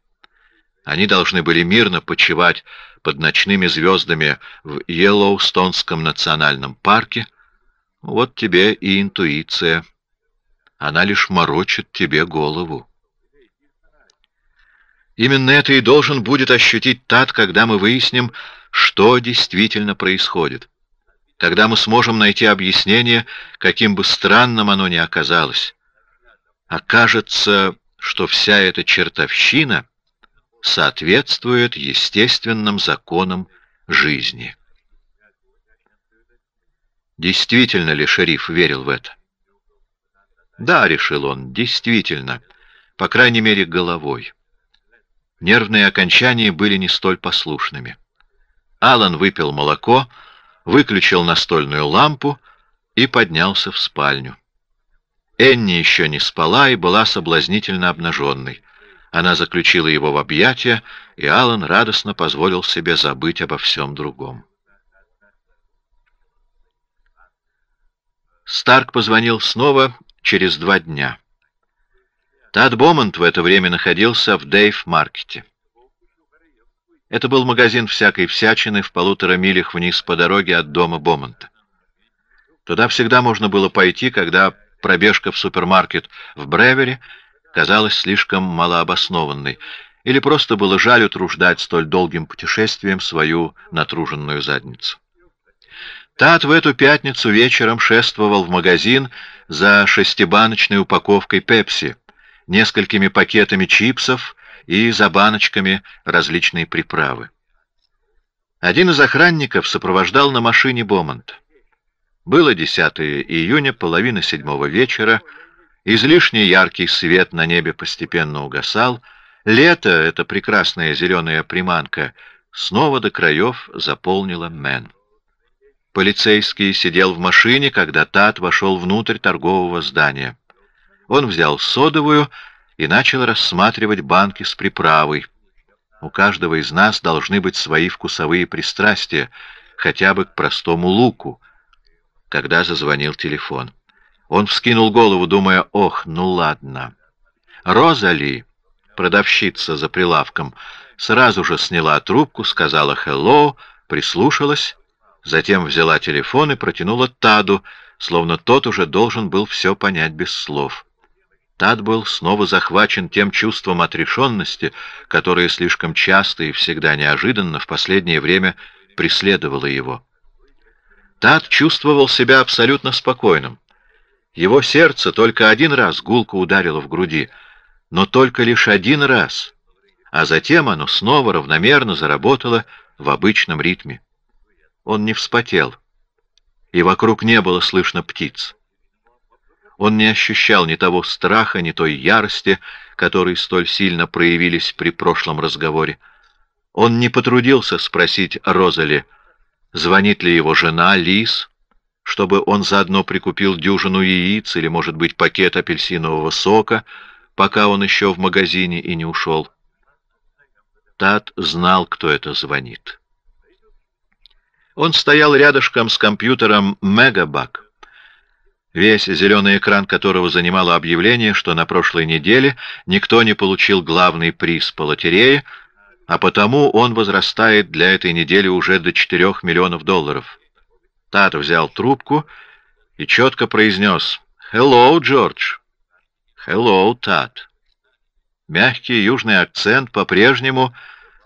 Они должны были мирно почивать под ночными звездами в Йеллоустонском национальном парке. Вот тебе и интуиция. Она лишь морочит тебе голову. Именно это и должен будет ощутить Тат, когда мы выясним, что действительно происходит когда мы сможем найти объяснение, каким бы странным оно ни оказалось. Окажется, что вся эта чертовщина соответствует естественным законам жизни. Действительно ли шериф верил в это? Да, решил он, действительно, по крайней мере головой. Нервные окончания были не столь послушными. Алан выпил молоко выключил настольную лампу и поднялся в спальню. Энни еще не спала и была соблазнительно обнаженной. Она заключила его в объятия, и Алан радостно позволил себе забыть обо всем другом. Старк позвонил снова через два дня. Тад Бомонт в это время находился в Дейв-маркете. Это был магазин всякой всячины в полутора милях вниз по дороге от дома Бомонта. Туда всегда можно было пойти, когда пробежка в супермаркет в Бревере казалась слишком малообоснованной, или просто было жаль утруждать столь долгим путешествием свою натруженную задницу. Тат в эту пятницу вечером шествовал в магазин за шестибаночной упаковкой пепси, несколькими пакетами чипсов и за баночками различные приправы. Один из охранников сопровождал на машине Бомонд. Было 10 июня, половина седьмого вечера, излишне яркий свет на небе постепенно угасал, лето, эта прекрасная зеленая приманка, снова до краев заполнила Мэн. Полицейский сидел в машине, когда Тат вошел внутрь торгового здания. Он взял содовую и начал рассматривать банки с приправой. У каждого из нас должны быть свои вкусовые пристрастия, хотя бы к простому луку. Когда зазвонил телефон, он вскинул голову, думая: "Ох, ну ладно". Розали, продавщица за прилавком, сразу же сняла трубку, сказала «hello», прислушалась Затем взяла телефон и протянула Таду, словно тот уже должен был все понять без слов. Тад был снова захвачен тем чувством отрешенности, которое слишком часто и всегда неожиданно в последнее время преследовало его. Тад чувствовал себя абсолютно спокойным. Его сердце только один раз гулко ударило в груди, но только лишь один раз, а затем оно снова равномерно заработало в обычном ритме. Он не вспотел, и вокруг не было слышно птиц. Он не ощущал ни того страха, ни той ярости, которые столь сильно проявились при прошлом разговоре. Он не потрудился спросить Розали, звонит ли его жена Лис, чтобы он заодно прикупил дюжину яиц или, может быть, пакет апельсинового сока, пока он еще в магазине и не ушел. Тат знал, кто это звонит. Он стоял рядышком с компьютером Мегабак, весь зеленый экран которого занимало объявление, что на прошлой неделе никто не получил главный приз по лотерее, а потому он возрастает для этой недели уже до 4 миллионов долларов. Тат взял трубку и четко произнес «Hello, Джордж». «Hello, Тат». Мягкий южный акцент по-прежнему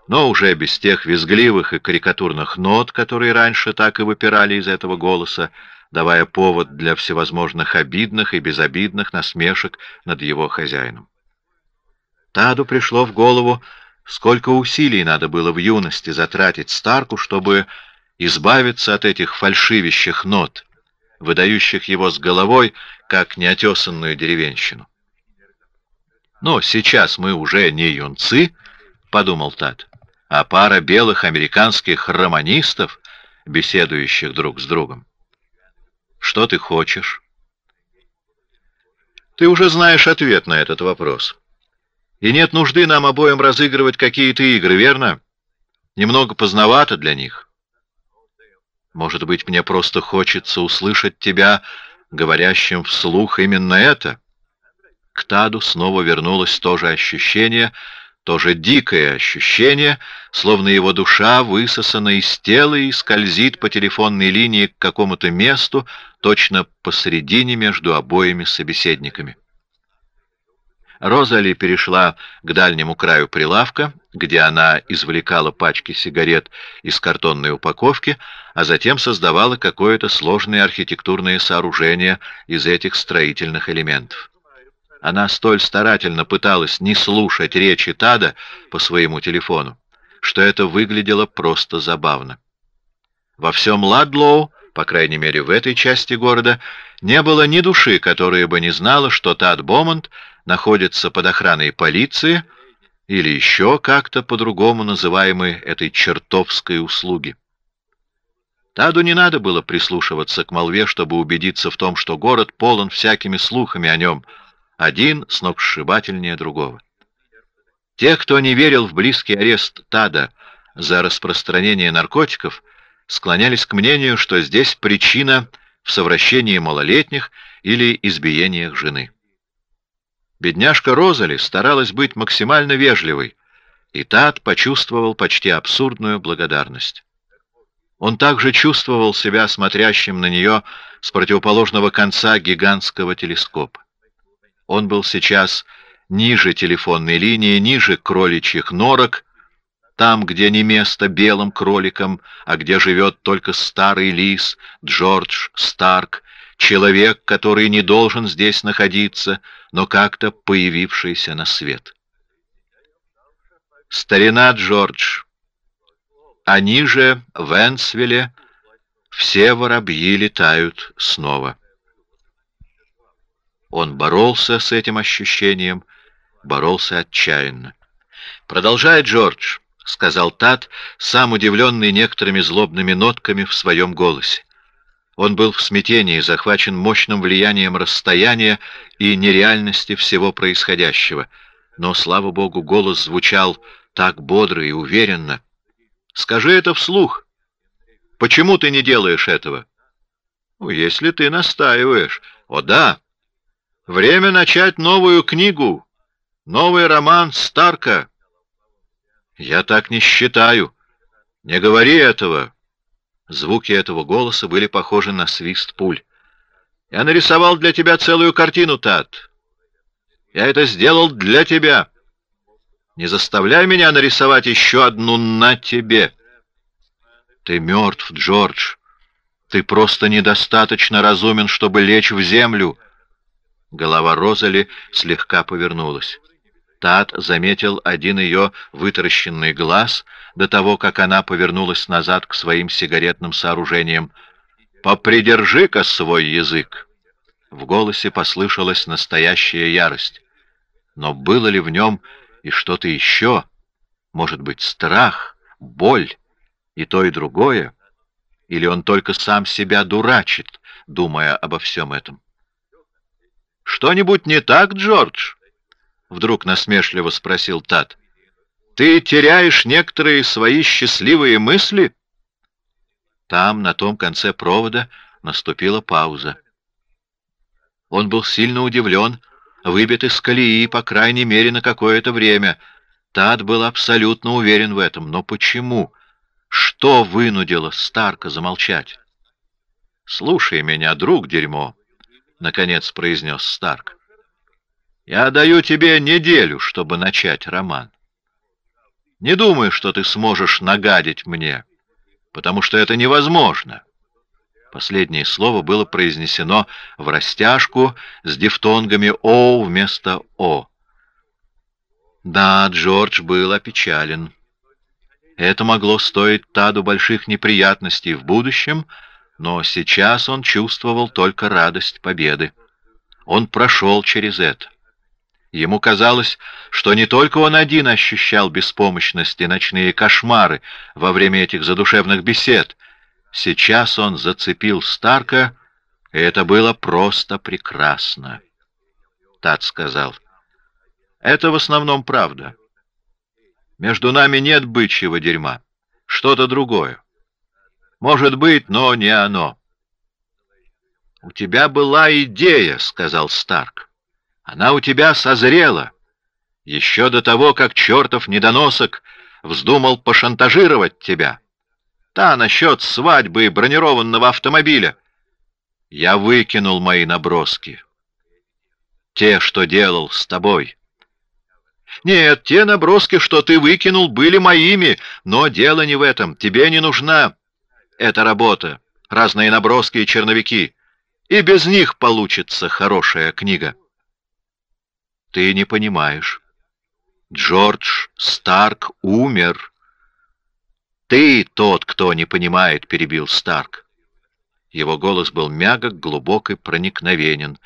но уже без тех визгливых и карикатурных нот, которые раньше так и выпирали из этого голоса, давая повод для всевозможных обидных и безобидных насмешек над его хозяином. Таду пришло в голову, сколько усилий надо было в юности затратить Старку, чтобы избавиться от этих фальшивящих нот, выдающих его с головой, как неотесанную деревенщину. Но сейчас мы уже не юнцы, подумал Тад а пара белых американских романистов, беседующих друг с другом. Что ты хочешь? Ты уже знаешь ответ на этот вопрос. И нет нужды нам обоим разыгрывать какие-то игры, верно? Немного поздновато для них. Может быть, мне просто хочется услышать тебя говорящим вслух именно это? К Таду снова вернулось то же ощущение, тоже дикое ощущение, словно его душа высосана из тела и скользит по телефонной линии к какому-то месту, точно посредине между обоими собеседниками. Розали перешла к дальнему краю прилавка, где она извлекала пачки сигарет из картонной упаковки, а затем создавала какое-то сложное архитектурное сооружение из этих строительных элементов. Она столь старательно пыталась не слушать речи Тада по своему телефону, что это выглядело просто забавно. Во всем Ладлоу, по крайней мере в этой части города, не было ни души, которая бы не знала, что Тад Бомонд находится под охраной полиции или еще как-то по-другому называемой этой чертовской услуги. Таду не надо было прислушиваться к молве, чтобы убедиться в том, что город полон всякими слухами о нем — один сногсшибательнее другого. Те, кто не верил в близкий арест Тада за распространение наркотиков, склонялись к мнению, что здесь причина в совращении малолетних или избиениях жены. Бедняжка Розали старалась быть максимально вежливой, и Тад почувствовал почти абсурдную благодарность. Он также чувствовал себя смотрящим на нее с противоположного конца гигантского телескопа. Он был сейчас ниже телефонной линии, ниже кроличьих норок, там, где не место белым кроликам, а где живет только старый лис Джордж Старк, человек, который не должен здесь находиться, но как-то появившийся на свет. Старина Джордж. Они же в Энсвилле все воробьи летают снова. Он боролся с этим ощущением, боролся отчаянно. «Продолжай, Джордж», — сказал Тат, сам удивленный некоторыми злобными нотками в своем голосе. Он был в смятении, захвачен мощным влиянием расстояния и нереальности всего происходящего. Но, слава богу, голос звучал так бодро и уверенно. «Скажи это вслух. Почему ты не делаешь этого?» ну, «Если ты настаиваешь». «О да! Время начать новую книгу, новый роман Старка». «Я так не считаю. Не говори этого». Звуки этого голоса были похожи на свист пуль. «Я нарисовал для тебя целую картину, Тат. Я это сделал для тебя. Не заставляй меня нарисовать еще одну на тебе». «Ты мертв, Джордж. Ты просто недостаточно разумен, чтобы лечь в землю». Голова Розали слегка повернулась. Тат заметил один ее вытаращенный глаз до того, как она повернулась назад к своим сигаретным сооружениям. «Попридержи-ка свой язык!» В голосе послышалась настоящая ярость. Но было ли в нем и что-то еще? Может быть, страх, боль и то, и другое? Или он только сам себя дурачит, думая обо всем этом? «Что-нибудь не так, Джордж?» — вдруг насмешливо спросил Тат. «Ты теряешь некоторые свои счастливые мысли?» Там, на том конце провода, наступила пауза. Он был сильно удивлен, выбит из колеи, по крайней мере, на какое-то время. Тат был абсолютно уверен в этом. Но почему? Что вынудило Старка замолчать? «Слушай меня, друг дерьмо», — наконец произнес Старк. Я даю тебе неделю, чтобы начать роман. Не думаю, что ты сможешь нагадить мне, потому что это невозможно. Последнее слово было произнесено в растяжку с дифтонгами «о» вместо «о». Да, Джордж был опечален. Это могло стоить Таду больших неприятностей в будущем, но сейчас он чувствовал только радость победы. Он прошел через это. Ему казалось, что не только он один ощущал беспомощность и ночные кошмары во время этих задушевных бесед. Сейчас он зацепил Старка, и это было просто прекрасно. Тат сказал, «Это в основном правда. Между нами нет бычьего дерьма, что-то другое. Может быть, но не оно». «У тебя была идея», — сказал Старк. Она у тебя созрела. Еще до того, как чертов недоносок вздумал пошантажировать тебя. Та насчет свадьбы и бронированного автомобиля. Я выкинул мои наброски. Те, что делал с тобой. Нет, те наброски, что ты выкинул, были моими, но дело не в этом. Тебе не нужна эта работа, разные наброски и черновики. И без них получится хорошая книга. Ты не понимаешь. Джордж Старк умер. Ты тот, кто не понимает, перебил Старк. Его голос был мягок, глубок и проникновенен.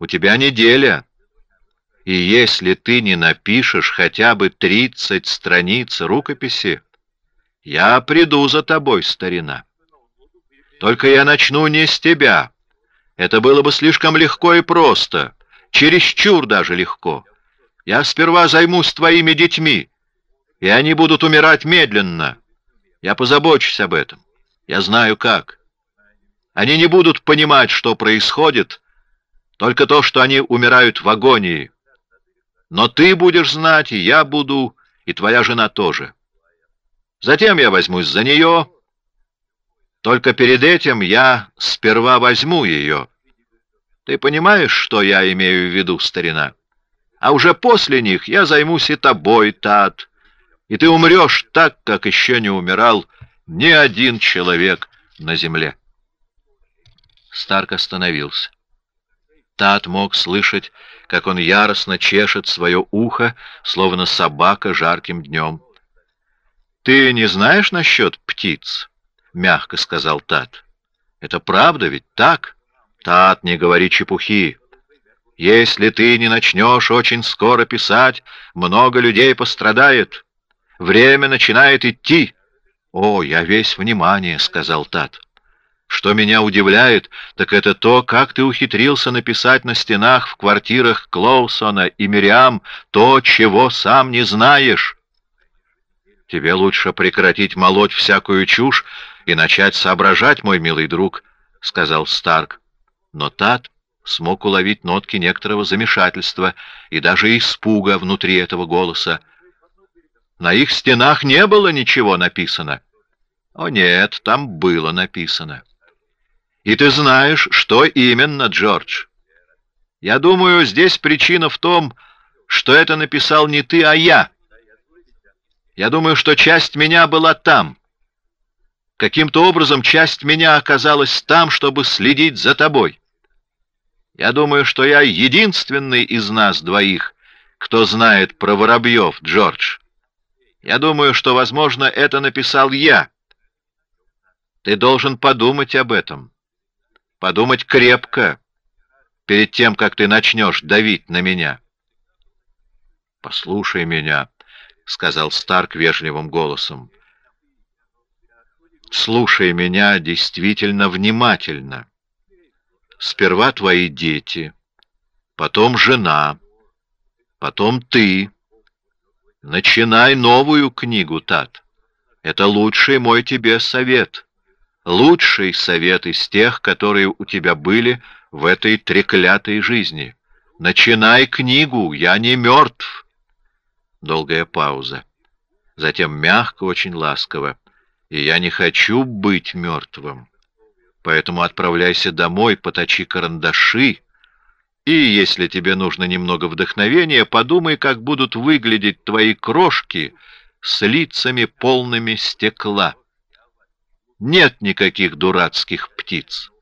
У тебя неделя. И если ты не напишешь хотя бы тридцать страниц рукописи, я приду за тобой, старина. Только я начну не с тебя. Это было бы слишком легко и просто чересчур даже легко. Я сперва займусь твоими детьми, и они будут умирать медленно. Я позабочусь об этом. Я знаю как. Они не будут понимать, что происходит, только то, что они умирают в агонии. Но ты будешь знать, и я буду, и твоя жена тоже. Затем я возьмусь за нее. Только перед этим я сперва возьму ее. Ты понимаешь, что я имею в виду, старина? А уже после них я займусь и тобой, Тат, и ты умрешь так, как еще не умирал ни один человек на земле. Старк остановился. Тат мог слышать, как он яростно чешет свое ухо, словно собака жарким днем. «Ты не знаешь насчет птиц?» — мягко сказал Тат. «Это правда ведь так?» «Тат, не говори чепухи. Если ты не начнешь очень скоро писать, много людей пострадает. Время начинает идти». «О, я весь внимание», — сказал Тат. Что меня удивляет, так это то, как ты ухитрился написать на стенах в квартирах Клоусона и Мириам то, чего сам не знаешь. Тебе лучше прекратить молоть всякую чушь и начать соображать, мой милый друг, — сказал Старк. Но Тат смог уловить нотки некоторого замешательства и даже испуга внутри этого голоса. На их стенах не было ничего написано. О нет, там было написано. И ты знаешь, что именно, Джордж. Я думаю, здесь причина в том, что это написал не ты, а я. Я думаю, что часть меня была там. Каким-то образом часть меня оказалась там, чтобы следить за тобой. Я думаю, что я единственный из нас двоих, кто знает про воробьев, Джордж. Я думаю, что, возможно, это написал я. Ты должен подумать об этом подумать крепко перед тем, как ты начнешь давить на меня. Послушай меня, сказал Старк вежливым голосом. Слушай меня действительно внимательно. Сперва твои дети, потом жена, потом ты. Начинай новую книгу, Тат. Это лучший мой тебе совет лучший совет из тех, которые у тебя были в этой треклятой жизни. Начинай книгу, я не мертв. Долгая пауза. Затем мягко, очень ласково. И я не хочу быть мертвым. Поэтому отправляйся домой, поточи карандаши. И если тебе нужно немного вдохновения, подумай, как будут выглядеть твои крошки с лицами полными стекла. Нет никаких дурацких птиц.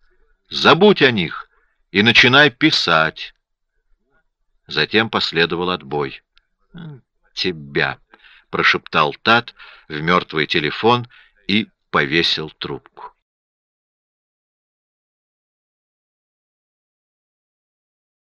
Забудь о них и начинай писать. Затем последовал отбой. Тебя, прошептал Тат в мертвый телефон и повесил трубку.